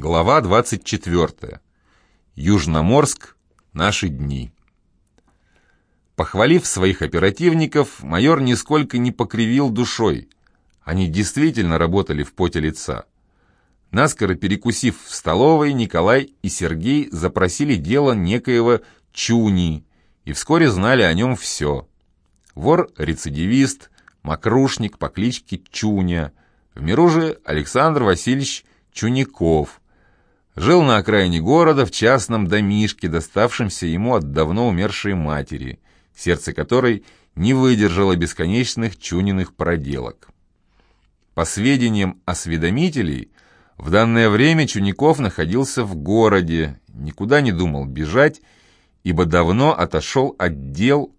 Глава 24. Южноморск. Наши дни. Похвалив своих оперативников, майор нисколько не покривил душой. Они действительно работали в поте лица. Наскоро перекусив в столовой, Николай и Сергей запросили дело некоего Чуни и вскоре знали о нем все. Вор-рецидивист, мокрушник по кличке Чуня. В миру же Александр Васильевич Чуников – Жил на окраине города в частном домишке, доставшемся ему от давно умершей матери, сердце которой не выдержало бесконечных чуниных проделок. По сведениям осведомителей, в данное время Чуников находился в городе, никуда не думал бежать, ибо давно отошел от дел,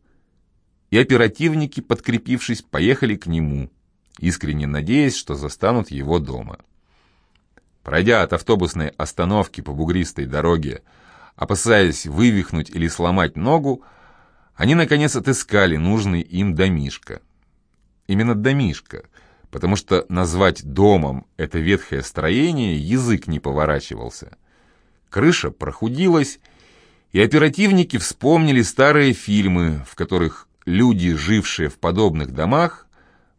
и оперативники, подкрепившись, поехали к нему, искренне надеясь, что застанут его дома. Пройдя от автобусной остановки по бугристой дороге, опасаясь вывихнуть или сломать ногу, они, наконец, отыскали нужный им домишко. Именно домишко, потому что назвать домом это ветхое строение язык не поворачивался. Крыша прохудилась, и оперативники вспомнили старые фильмы, в которых люди, жившие в подобных домах,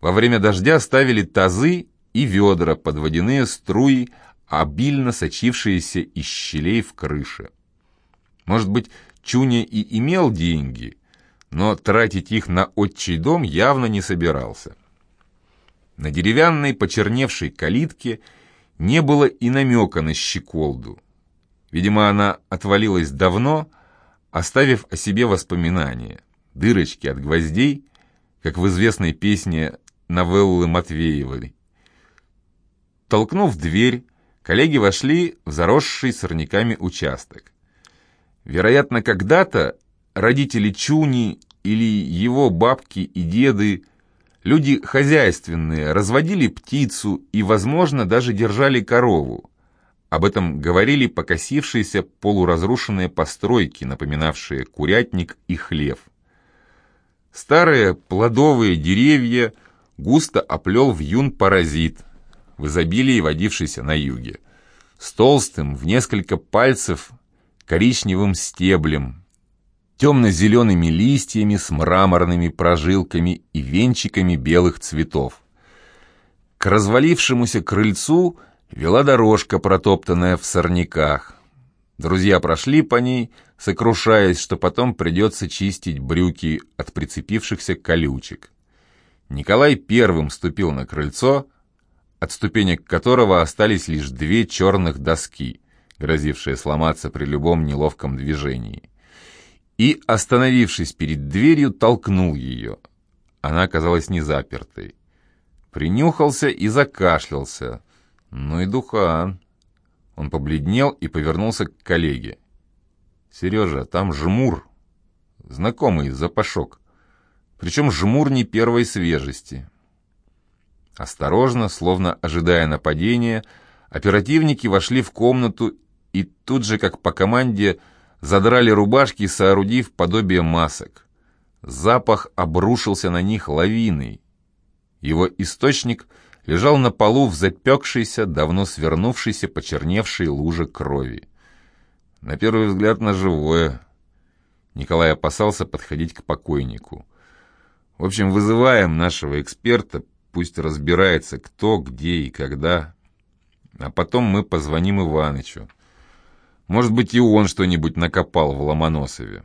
во время дождя ставили тазы и ведра под водяные струи, обильно сочившиеся из щелей в крыше. Может быть, Чуня и имел деньги, но тратить их на отчий дом явно не собирался. На деревянной почерневшей калитке не было и намека на щеколду. Видимо, она отвалилась давно, оставив о себе воспоминания, дырочки от гвоздей, как в известной песне новеллы Матвеевой. Толкнув дверь, Коллеги вошли в заросший сорняками участок. Вероятно, когда-то родители Чуни или его бабки и деды, люди хозяйственные, разводили птицу и, возможно, даже держали корову. Об этом говорили покосившиеся полуразрушенные постройки, напоминавшие курятник и хлев. Старые плодовые деревья густо оплел вьюн паразит – в изобилии водившийся на юге, с толстым в несколько пальцев коричневым стеблем, темно-зелеными листьями с мраморными прожилками и венчиками белых цветов. К развалившемуся крыльцу вела дорожка, протоптанная в сорняках. Друзья прошли по ней, сокрушаясь, что потом придется чистить брюки от прицепившихся колючек. Николай первым ступил на крыльцо, от ступенек которого остались лишь две черных доски, грозившие сломаться при любом неловком движении. И, остановившись перед дверью, толкнул ее. Она оказалась не запертой. Принюхался и закашлялся. Ну и духан. Он побледнел и повернулся к коллеге. «Сережа, там жмур. Знакомый запашок. Причем жмур не первой свежести. Осторожно, словно ожидая нападения, оперативники вошли в комнату и тут же, как по команде, задрали рубашки, соорудив подобие масок. Запах обрушился на них лавиной. Его источник лежал на полу в запекшейся, давно свернувшейся, почерневшей луже крови. На первый взгляд на живое. Николай опасался подходить к покойнику. В общем, вызываем нашего эксперта, Пусть разбирается, кто, где и когда. А потом мы позвоним Иванычу. Может быть, и он что-нибудь накопал в Ломоносове.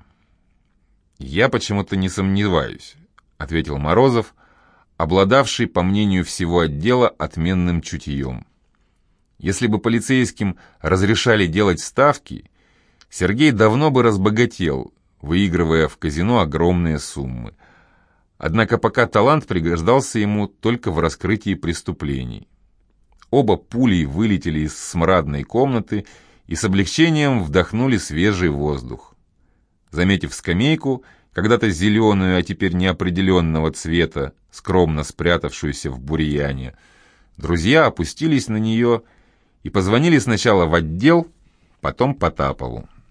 «Я почему-то не сомневаюсь», — ответил Морозов, обладавший, по мнению всего отдела, отменным чутьем. Если бы полицейским разрешали делать ставки, Сергей давно бы разбогател, выигрывая в казино огромные суммы — Однако пока талант пригождался ему только в раскрытии преступлений. Оба пули вылетели из смрадной комнаты и с облегчением вдохнули свежий воздух. Заметив скамейку, когда-то зеленую, а теперь неопределенного цвета, скромно спрятавшуюся в бурьяне, друзья опустились на нее и позвонили сначала в отдел, потом Потапову.